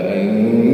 إلا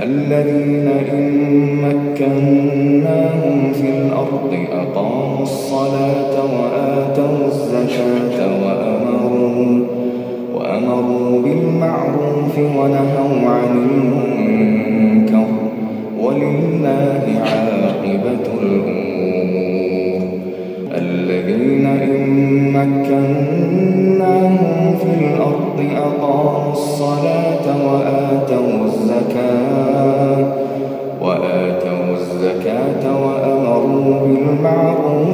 الذين إن مكناهم في الأرض أقاموا الصلاة وآتوا الزكاة وأمروا وأمروا بالمعروف ونهوا عن المنكر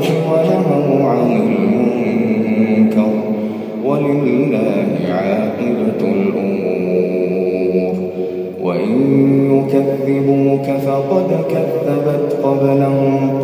ونهوا عن المنكر. ولله عاقبة الأمور. وإن يكذبوك فقد كذبت قبلهم.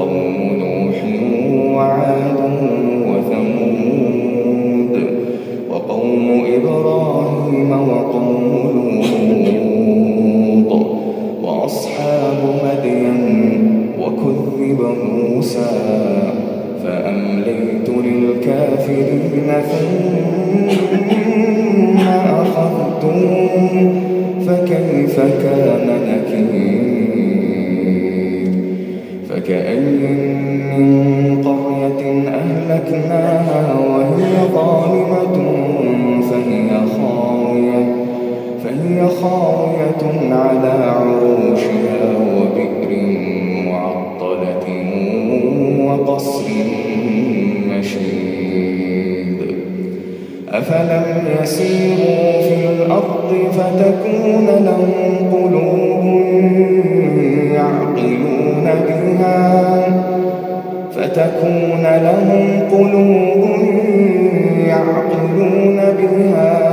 أفلم يسيروا في الأرض فتكون لهم قلوب يعقلون بها. فتكون لهم قلوب يعقلون بها.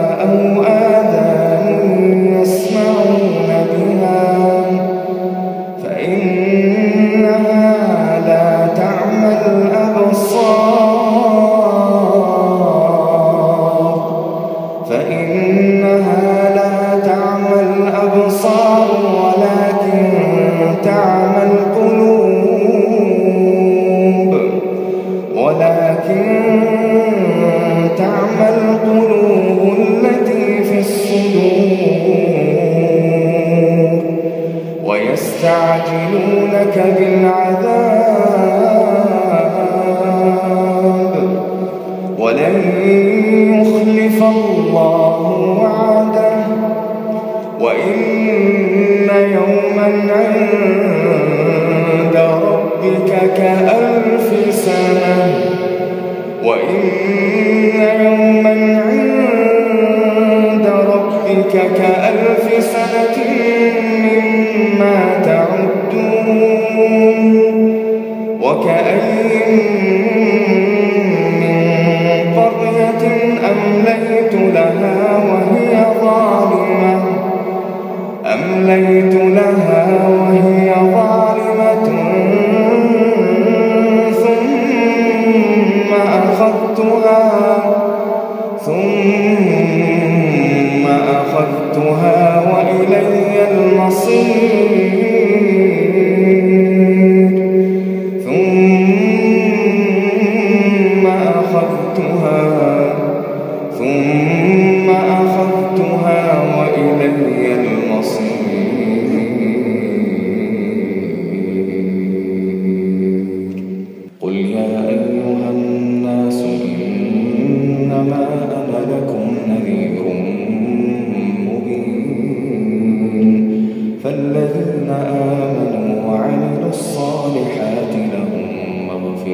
الله وعده. وإن يوما عند ربك كألف سنة. وإن يوما عند ربك كألف أخذتها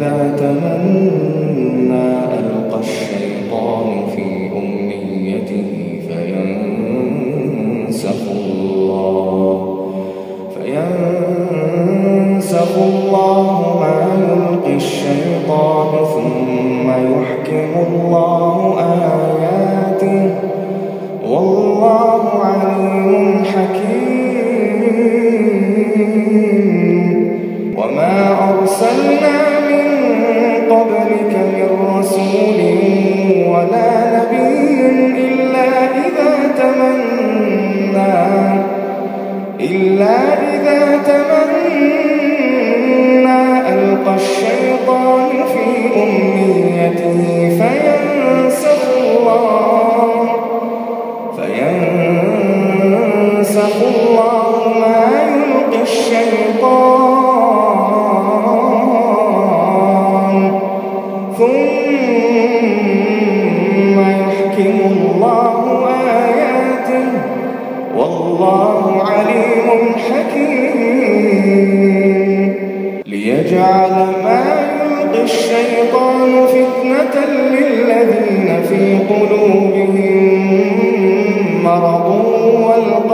إلا إذا الله ما يلقي الشيطان. ثم يحكم الله آياته. والله عليم حكيم. ليجعل ما يلقي الشيطان فتنة للذين في قلوبهم مرض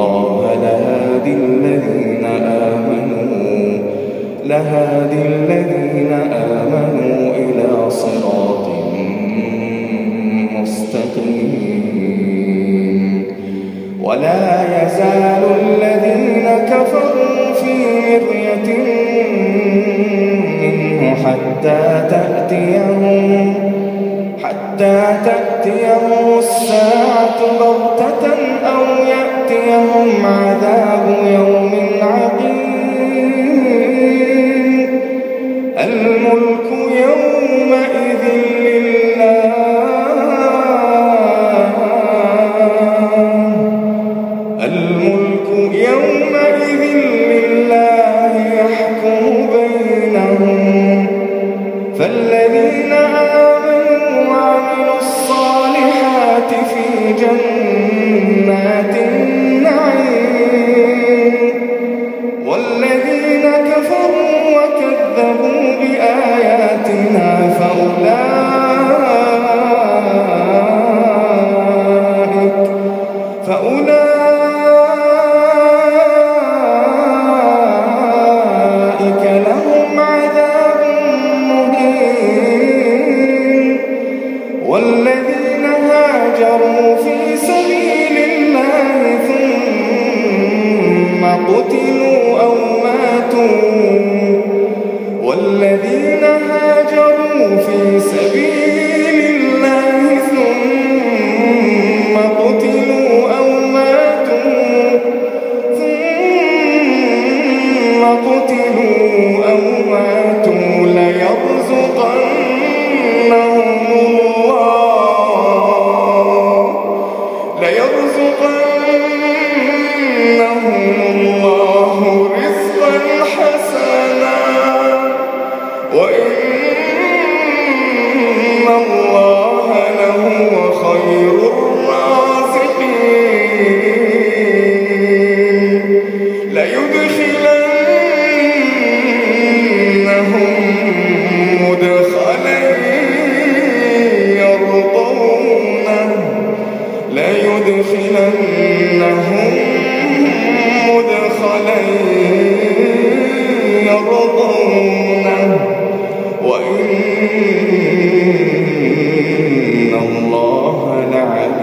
الله لهادي الذين آمنوا لهادي الذين آمنوا إلى صراط مستقيم. ولا يزال الذين كفروا في مرية منه حتى تأتيهم حتى تأتيهم الساعة بغتة أو يأتيهم عذاب يوم عقيم. الملك يومئذ والذين هاجروا في سبيل ثم قتلوا أو ماتوا والذين هاجروا في سبيل الله ثم قتلوا وإن الله لهو خير الرازقين ليدخلنهم مدخلين يرضونه ليدخلنهم وإن الله لعلي